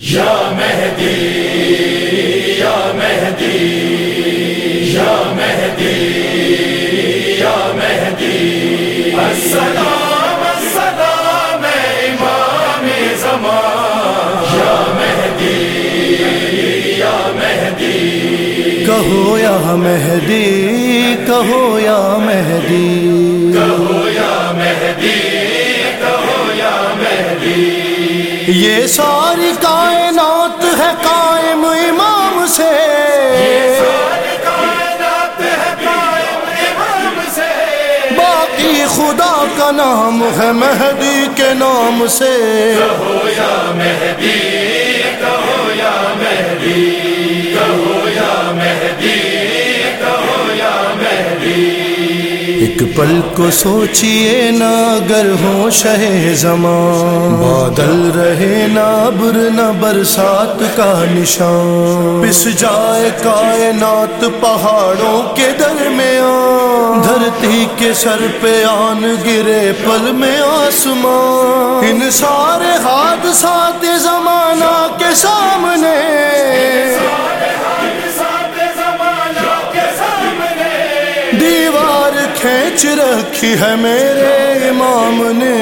یا مہدی یا مہدی یا مہدی یا مہدی۔ السلام السلام امام زمان۔ یا مہدی یا مہدی۔ کہو یا مہدی، کہو یا مہدی۔ یہ ساری کائنات ہے قائم امام سے۔ باقی خدا کا نام ہے مہدی کے نام سے۔ کہو یا مہدی کہو یا مہدی پل کو سوچئے نہ اگر ہو شہ زمان۔ بادل رہے نہ ابر نہ برسات کا نشان۔ پس جائے کائنات پہاڑوں کے درمیان۔ دھرتی کے سر پہ آن گرے پل میں آسمان۔ ان سارے حادثات زمانہ کے سامنے۔ کھینچ رکھی ہے میرے امام نے۔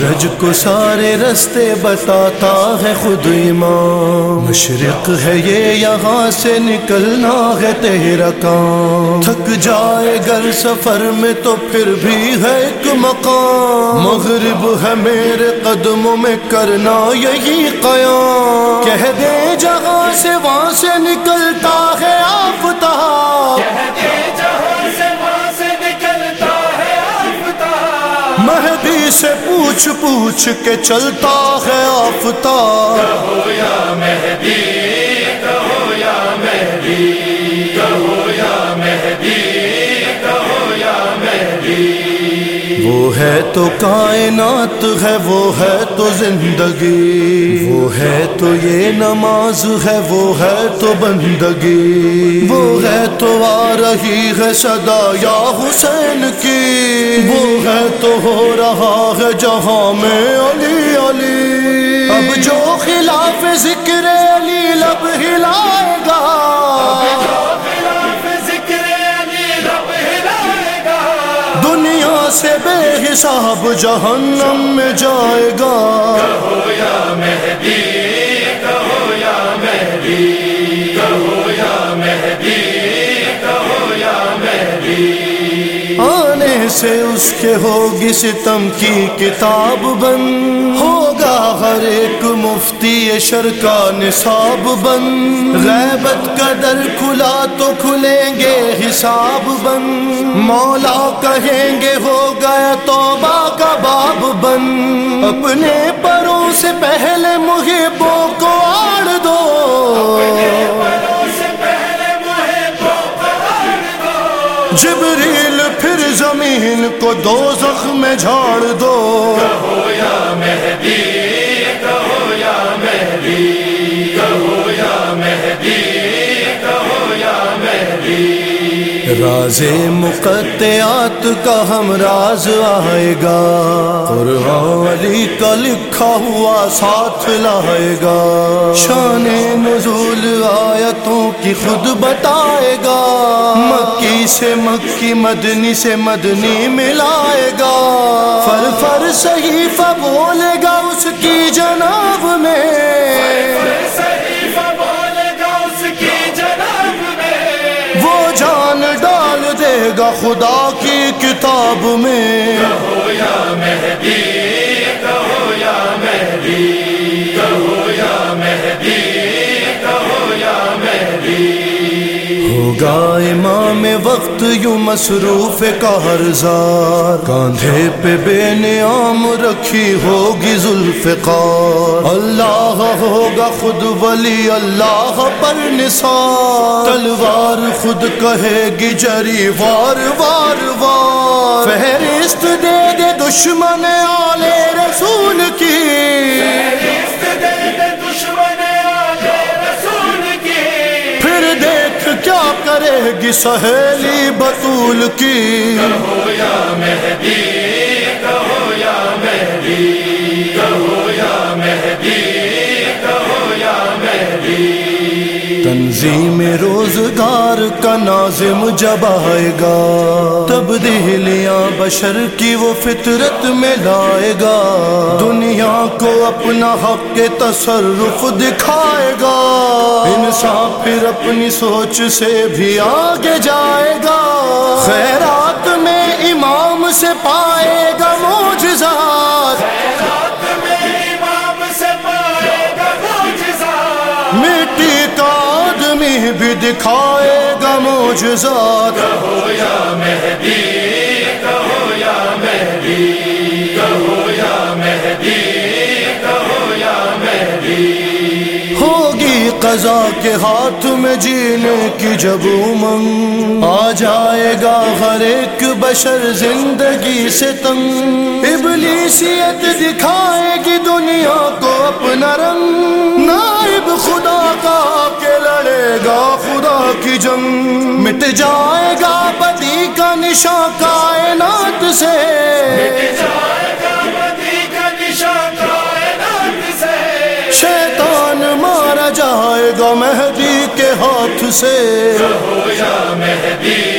سورج کو سارے رستے بتاتا ہے خود امام۔ مشرق ہے یہ یہاں سے نکلنا ہے تیرا کام۔ تھک جائے گر سفر میں تو پھر بھی ہے ایک مقام۔ مغرب ہے میرے قدموں میں کرنا یہی قیام۔ کہہ دے جہاں سے وہاں سے نکلتا ہے آفتاب۔ کہتے جہاں سے پوچھ پوچھ کے چلتا ہے آفتاب۔ ہے تو کائنات ہے، وہ ہے تو زندگی۔ وہ ہے تو یہ نماز ہے، وہ ہے تو بندگی۔ وہ ہے تو آ رہی ہے صدا یا حسین کی۔ وہ ہے تو ہو رہا ہے جہاں میں علی علی۔ اب جو خلاف ذکر سے بے حساب جہنم میں جائے گا۔ کہو یا مہدی کہو یا مہدی کہو یا مہدی کہو یا مہدی آنے سے اس کے ہوگی ستم کی کتاب بند ہو ہر ایک مفتی شر کا نصاب بند غیبت کا در کھلا تو کھلیں گے حساب بند مولا کہیں گے ہو گیا توبہ کا باب بند اپنے پروں سے پہلے محبوں کو آڑ دو۔ جبریل پھر زمین کو دو زخم میں جھاڑ دو۔ کہو یا مہدی۔ راز مقطعات کا ہم راز آئے گا۔ قرآن علی کا لکھا ہوا ساتھ لائے گا۔ شان نزول آیتوں کی خود بتائے گا۔ مکی سے مکی، مدنی سے مدنی ملائے گا۔ فر فر صحیفہ بولے گا اس کی جناب میں۔ ڈال گا خدا کی کتاب میں۔ کہو یا مہدی کہو یا مہدی کہو یا مہدی کہو یا مہدی ہوگا امام وقت یوں مصروف کا ہرزار کاندھے پہ بے نیام رکھی ہوگی ذوالفقار اللہ ہوگا خود ولی اللہ پر نثار۔ تلوار خود کہے گی جری وار وار وار۔ فہرست دے دے دشمن آلے رسول کی۔ فہرست دے دے دشمن آلے رسول کی۔ پھر دیکھ کیا کرے گی سہیلی بطول کی۔ کہو یا مہدی۔ تنظیم روزگار کا نازم جب آئے گا تبدیلیاں بشر کی وہ فطرت میں لائے گا۔ دنیا کو اپنا حق کے تصرف دکھائے گا۔ انسان پھر اپنی سوچ سے بھی آگے جائے گا۔ خیرات میں امام سے پائے گا موجزات بھی دکھائے گا موجزات کہو یا مہدی کہو یا مہدی کہو یا مہدی کہو یا مہدی ہوگی قضا کے ہاتھ میں جینے کی جب امنگ آ جائے گا ہر ایک بشر زندگی سے تنگ ابلیسیت دکھائے گی دنیا کو اپنا رنگ نائب خدا کا کے لڑے گا خدا کی جنگ مٹ جائے گا بدی کا نشان کائنات سے۔ جائے گا بدی کا نشان کائنات سے۔ شیطان مارا جائے گا مہدی کے ہاتھ سے۔ مہدی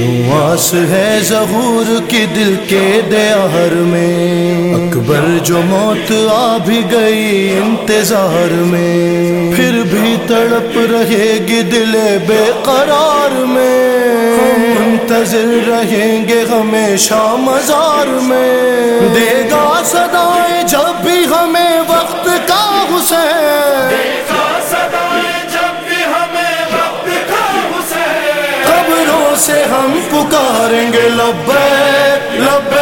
یوں ہے ظہور کی دل کے دیار میں۔ اکبر جو موت آ بھی گئی انتظار میں۔ پھر بھی تڑپ رہے گی دل بے قرار میں۔ منتظر رہیں گے ہمیشہ مزار میں۔ دے گا صدائیں جب بھی ہمیں ہم پکاریں گے لبے لبے